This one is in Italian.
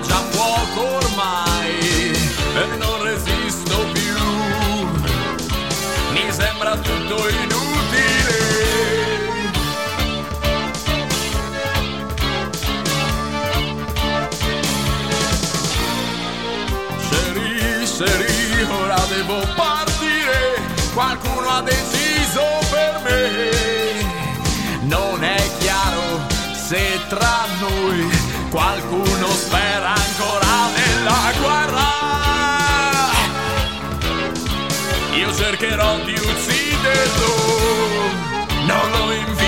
già fuoco ormai e non resisto più. Mi sembra tutto inutile. Seri, ora devo partire, qualcuno ha deciso per me. Non è chiaro se tra noi qualcuno spera. Io cercherò di ucciderlo, non lo invidio,